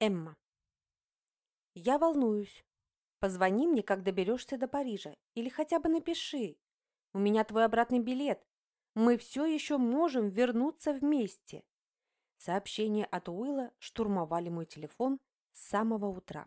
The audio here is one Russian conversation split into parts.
Эмма. Я волнуюсь. Позвони мне, как доберешься до Парижа. Или хотя бы напиши. У меня твой обратный билет. Мы все еще можем вернуться вместе. Сообщения от Уилла штурмовали мой телефон с самого утра.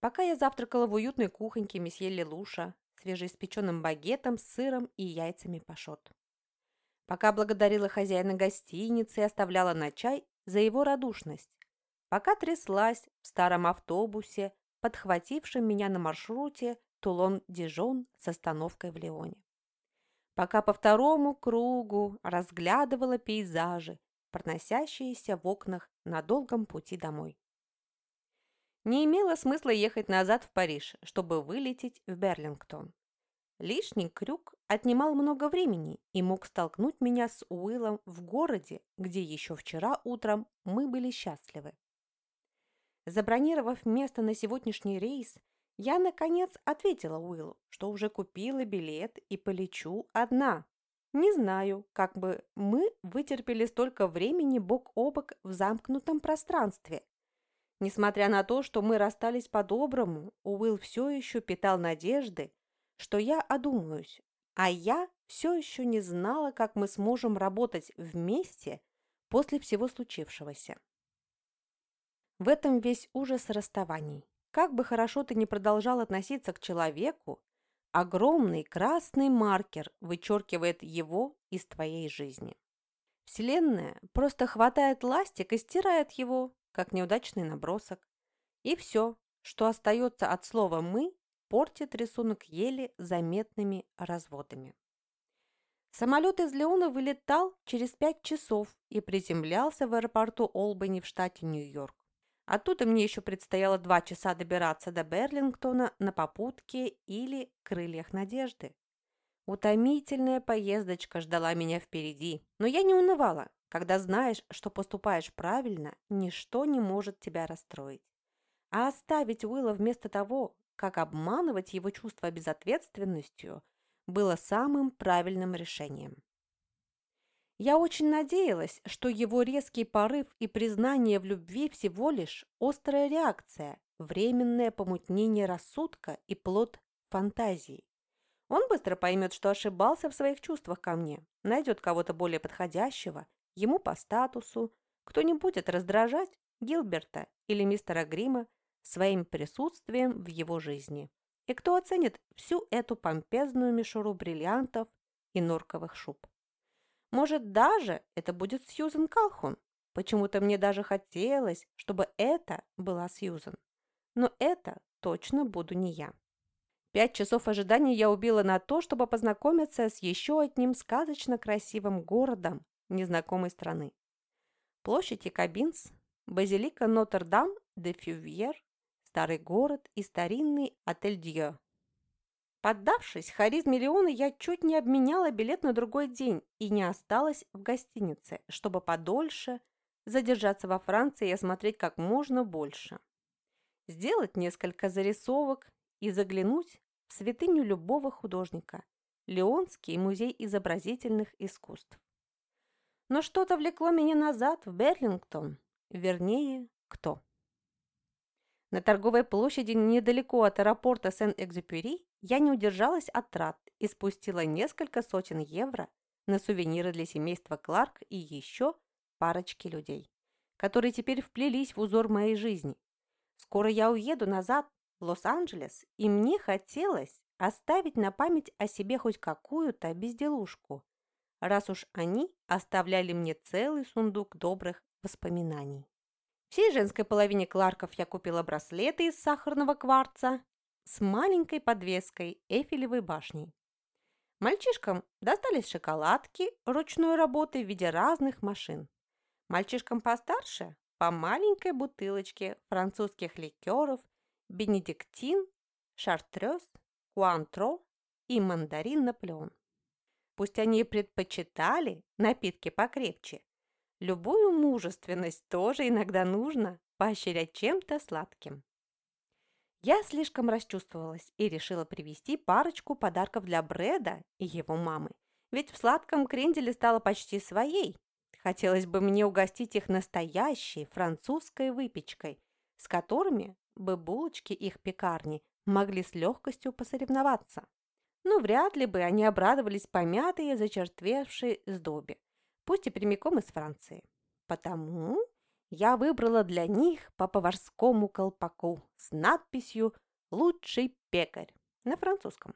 Пока я завтракала в уютной кухоньке месье Лелуша, свежеиспеченным багетом сыром и яйцами пашот. Пока благодарила хозяина гостиницы и оставляла на чай за его радушность, пока тряслась в старом автобусе, подхватившем меня на маршруте Тулон-Дижон с остановкой в Леоне. Пока по второму кругу разглядывала пейзажи, проносящиеся в окнах на долгом пути домой. Не имело смысла ехать назад в Париж, чтобы вылететь в Берлингтон. Лишний крюк отнимал много времени и мог столкнуть меня с Уиллом в городе, где еще вчера утром мы были счастливы. Забронировав место на сегодняшний рейс, я, наконец, ответила Уиллу, что уже купила билет и полечу одна. Не знаю, как бы мы вытерпели столько времени бок о бок в замкнутом пространстве. Несмотря на то, что мы расстались по-доброму, Уилл все еще питал надежды, что я одумаюсь, а я все еще не знала, как мы сможем работать вместе после всего случившегося. В этом весь ужас расставаний. Как бы хорошо ты ни продолжал относиться к человеку, огромный красный маркер вычеркивает его из твоей жизни. Вселенная просто хватает ластик и стирает его, как неудачный набросок. И все, что остается от слова «мы», портит рисунок еле заметными разводами. Самолет из Леона вылетал через пять часов и приземлялся в аэропорту Олбани в штате Нью-Йорк. Оттуда мне еще предстояло два часа добираться до Берлингтона на попутке или крыльях надежды. Утомительная поездочка ждала меня впереди, но я не унывала. Когда знаешь, что поступаешь правильно, ничто не может тебя расстроить. А оставить Уилла вместо того, как обманывать его чувство безответственностью, было самым правильным решением. Я очень надеялась, что его резкий порыв и признание в любви всего лишь острая реакция, временное помутнение рассудка и плод фантазии. Он быстро поймет, что ошибался в своих чувствах ко мне, найдет кого-то более подходящего, ему по статусу, кто не будет раздражать Гилберта или мистера Грима своим присутствием в его жизни, и кто оценит всю эту помпезную мишуру бриллиантов и норковых шуб. Может, даже это будет Сьюзен Калхун. Почему-то мне даже хотелось, чтобы это была Сьюзен. Но это точно буду не я. Пять часов ожидания я убила на то, чтобы познакомиться с еще одним сказочно красивым городом незнакомой страны. Площадь Якобинс, базилика Нотр-Дам де Фювьер, старый город и старинный отель Дьё. Поддавшись харизме Леона, я чуть не обменяла билет на другой день и не осталась в гостинице, чтобы подольше задержаться во Франции и осмотреть как можно больше. Сделать несколько зарисовок и заглянуть в святыню любого художника – Леонский музей изобразительных искусств. Но что-то влекло меня назад в Берлингтон, вернее, кто? На торговой площади недалеко от аэропорта Сен-Экзюпери я не удержалась от трат и спустила несколько сотен евро на сувениры для семейства Кларк и еще парочки людей, которые теперь вплелись в узор моей жизни. Скоро я уеду назад в Лос-Анджелес, и мне хотелось оставить на память о себе хоть какую-то безделушку, раз уж они оставляли мне целый сундук добрых воспоминаний. Всей женской половине Кларков я купила браслеты из сахарного кварца с маленькой подвеской Эйфелевой башней. Мальчишкам достались шоколадки ручной работы в виде разных машин. Мальчишкам постарше – по маленькой бутылочке французских ликеров Бенедиктин, Шартрез, Куантро и мандарин Наполеон. Пусть они предпочитали напитки покрепче, Любую мужественность тоже иногда нужно поощрять чем-то сладким. Я слишком расчувствовалась и решила привезти парочку подарков для Брэда и его мамы. Ведь в сладком кренделе стала почти своей. Хотелось бы мне угостить их настоящей французской выпечкой с которыми бы булочки их пекарни могли с легкостью посоревноваться. Но вряд ли бы они обрадовались помятой и зачерствевшей сдобе, пусть и прямиком из Франции. Потому я выбрала для них по поварскому колпаку с надписью «Лучший пекарь» на французском.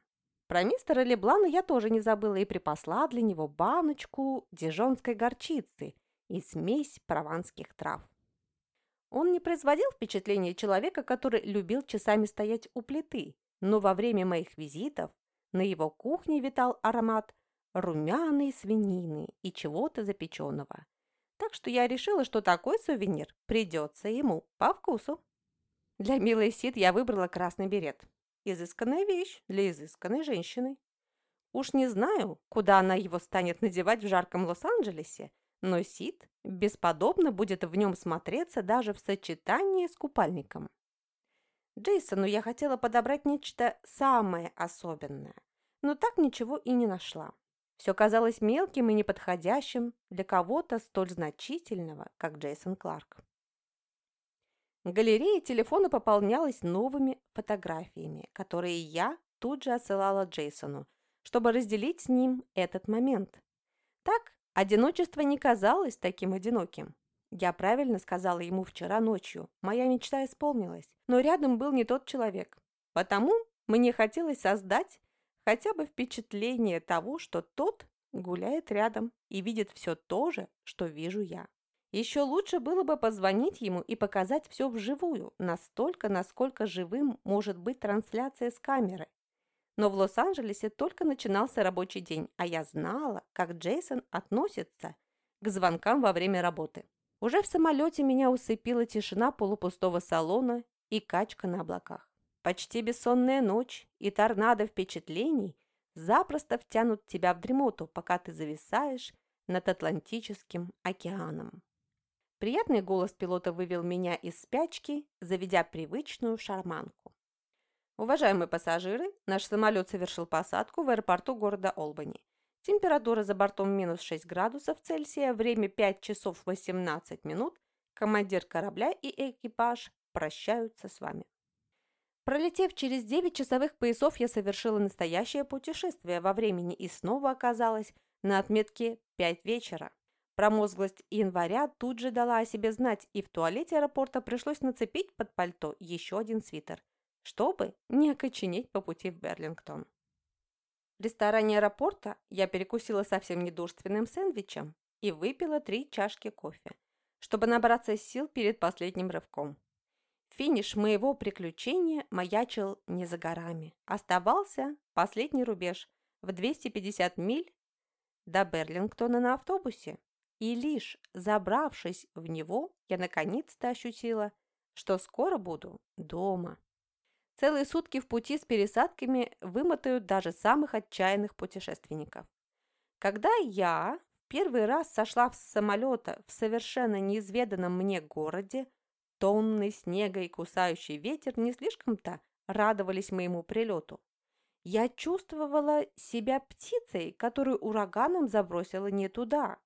Про мистера Леблана я тоже не забыла и припасла для него баночку дижонской горчицы и смесь прованских трав. Он не производил впечатления человека, который любил часами стоять у плиты, но во время моих визитов на его кухне витал аромат румяной свинины и чего-то запеченного. Так что я решила, что такой сувенир придется ему по вкусу. Для милой Сид я выбрала красный берет. Изысканная вещь для изысканной женщины. Уж не знаю, куда она его станет надевать в жарком Лос-Анджелесе, но Сид бесподобно будет в нем смотреться даже в сочетании с купальником. Джейсону я хотела подобрать нечто самое особенное, но так ничего и не нашла. Все казалось мелким и неподходящим для кого-то столь значительного, как Джейсон Кларк. Галерея телефона пополнялась новыми фотографиями, которые я тут же отсылала Джейсону, чтобы разделить с ним этот момент. Так, одиночество не казалось таким одиноким. Я правильно сказала ему вчера ночью, моя мечта исполнилась, но рядом был не тот человек. Потому мне хотелось создать хотя бы впечатление того, что тот гуляет рядом и видит все то же, что вижу я. Еще лучше было бы позвонить ему и показать все вживую, настолько, насколько живым может быть трансляция с камеры. Но в Лос-Анджелесе только начинался рабочий день, а я знала, как Джейсон относится к звонкам во время работы. Уже в самолете меня усыпила тишина полупустого салона и качка на облаках. Почти бессонная ночь и торнадо впечатлений запросто втянут тебя в дремоту, пока ты зависаешь над Атлантическим океаном. Приятный голос пилота вывел меня из спячки, заведя привычную шарманку. Уважаемые пассажиры, наш самолет совершил посадку в аэропорту города Олбани. Температура за бортом минус 6 градусов Цельсия, время 5 часов 18 минут. Командир корабля и экипаж прощаются с вами. Пролетев через 9 часовых поясов, я совершила настоящее путешествие во времени и снова оказалась на отметке 5 вечера. Промозглость января тут же дала о себе знать, и в туалете аэропорта пришлось нацепить под пальто еще один свитер, чтобы не окоченеть по пути в Берлингтон. В ресторане аэропорта я перекусила совсем недурственным сэндвичем и выпила три чашки кофе, чтобы набраться сил перед последним рывком. Финиш моего приключения маячил не за горами. Оставался последний рубеж в 250 миль до Берлингтона на автобусе. И лишь забравшись в него, я наконец-то ощутила, что скоро буду дома. Целые сутки в пути с пересадками вымотают даже самых отчаянных путешественников. Когда я первый раз сошла с самолета в совершенно неизведанном мне городе, тонны снега и кусающий ветер не слишком-то радовались моему прилету. Я чувствовала себя птицей, которую ураганом забросила не туда,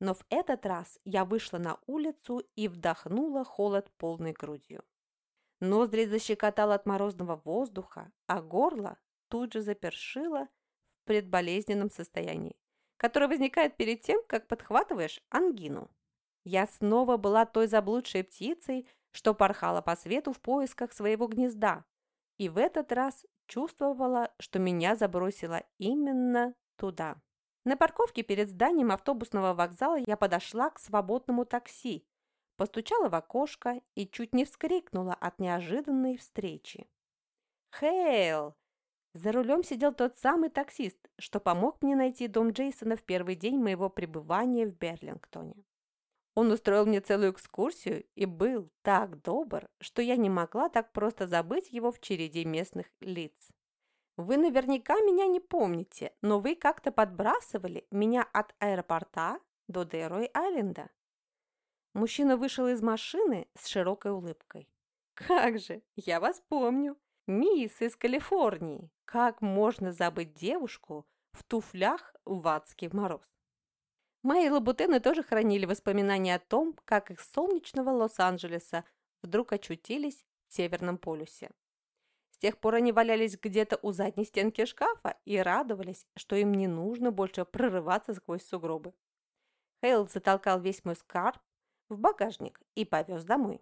но в этот раз я вышла на улицу и вдохнула холод полной грудью. Ноздри защекотало от морозного воздуха, а горло тут же запершило в предболезненном состоянии, которое возникает перед тем, как подхватываешь ангину. Я снова была той заблудшей птицей, что порхала по свету в поисках своего гнезда, и в этот раз чувствовала, что меня забросило именно туда. На парковке перед зданием автобусного вокзала я подошла к свободному такси, постучала в окошко и чуть не вскрикнула от неожиданной встречи. «Хейл!» За рулем сидел тот самый таксист, что помог мне найти дом Джейсона в первый день моего пребывания в Берлингтоне. Он устроил мне целую экскурсию и был так добр, что я не могла так просто забыть его в череде местных лиц. Вы наверняка меня не помните, но вы как-то подбрасывали меня от аэропорта до Дэрой-Айленда. Мужчина вышел из машины с широкой улыбкой. «Как же, я вас помню. Мисс из Калифорнии. Как можно забыть девушку в туфлях в адский мороз?» Мои лабутены тоже хранили воспоминания о том, как их солнечного Лос-Анджелеса вдруг очутились в Северном полюсе. С тех пор они валялись где-то у задней стенки шкафа и радовались, что им не нужно больше прорываться сквозь сугробы. Хейл затолкал весь мой скарб в багажник и повез домой.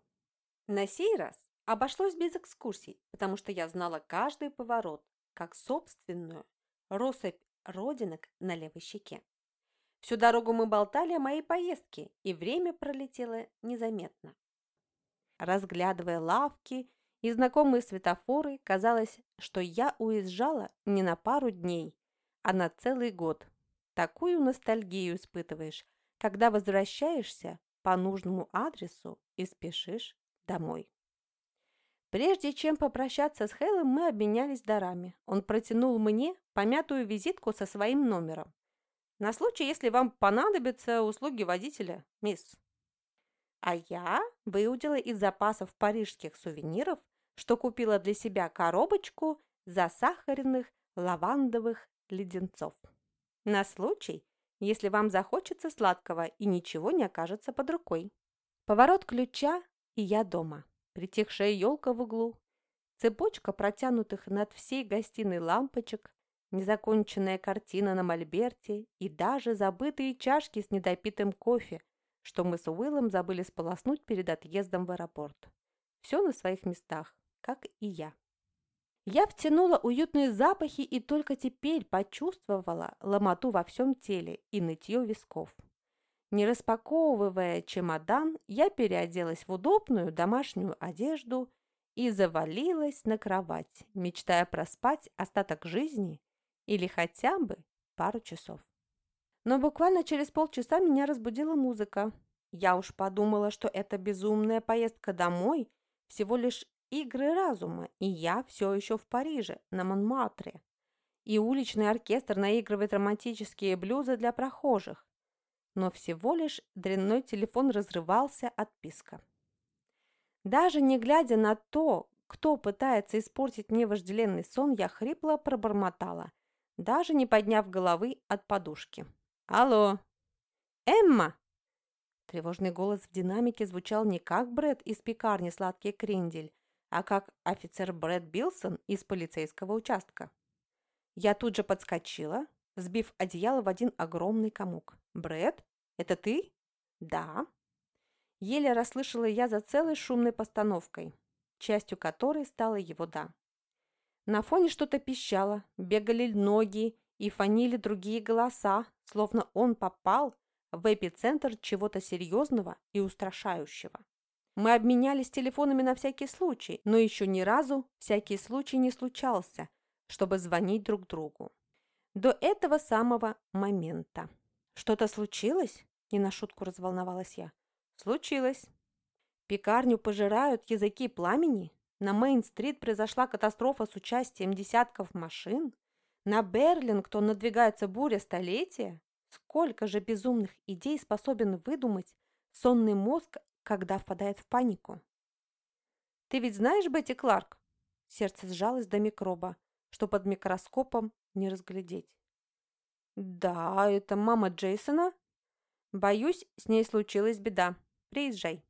На сей раз обошлось без экскурсий, потому что я знала каждый поворот, как собственную россыпь родинок на левой щеке. Всю дорогу мы болтали о моей поездке, и время пролетело незаметно. Разглядывая лавки и знакомые светофоры, казалось, что я уезжала не на пару дней, а на целый год. Такую ностальгию испытываешь, когда возвращаешься по нужному адресу и спешишь домой. Прежде чем попрощаться с Хейлом, мы обменялись дарами. Он протянул мне помятую визитку со своим номером. На случай, если вам понадобятся услуги водителя, мисс. А я выудила из запасов парижских сувениров, что купила для себя коробочку засахаренных лавандовых леденцов. На случай, если вам захочется сладкого и ничего не окажется под рукой. Поворот ключа, и я дома. Притихшая елка в углу, цепочка протянутых над всей гостиной лампочек, незаконченная картина на мольберте и даже забытые чашки с недопитым кофе, что мы с Уиллом забыли сполоснуть перед отъездом в аэропорт. Все на своих местах, как и я. Я втянула уютные запахи и только теперь почувствовала ломоту во всем теле и нытье висков. Не распаковывая чемодан, я переоделась в удобную домашнюю одежду и завалилась на кровать, мечтая проспать остаток жизни или хотя бы пару часов. Но буквально через полчаса меня разбудила музыка. Я уж подумала, что эта безумная поездка домой всего лишь игры разума, и я все еще в Париже, на Монмартре. И уличный оркестр наигрывает романтические блюзы для прохожих но всего лишь дрянной телефон разрывался от писка. Даже не глядя на то, кто пытается испортить мне вожделенный сон, я хрипло пробормотала, даже не подняв головы от подушки. «Алло! Эмма!» Тревожный голос в динамике звучал не как Брэд из пекарни «Сладкий крендель», а как офицер Брэд Билсон из полицейского участка. Я тут же подскочила, сбив одеяло в один огромный комок. «Брэд, это ты?» «Да». Еле расслышала я за целой шумной постановкой, частью которой стало его «да». На фоне что-то пищало, бегали ноги и фанили другие голоса, словно он попал в эпицентр чего-то серьезного и устрашающего. Мы обменялись телефонами на всякий случай, но еще ни разу всякий случай не случался, чтобы звонить друг другу. До этого самого момента. «Что-то случилось?» – не на шутку разволновалась я. «Случилось. Пекарню пожирают языки пламени. На Мейн-стрит произошла катастрофа с участием десятков машин. На Берлингтон надвигается буря столетия. Сколько же безумных идей способен выдумать сонный мозг, когда впадает в панику? Ты ведь знаешь Бетти Кларк? Сердце сжалось до микроба, что под микроскопом не разглядеть. «Да, это мама Джейсона?» «Боюсь, с ней случилась беда. Приезжай».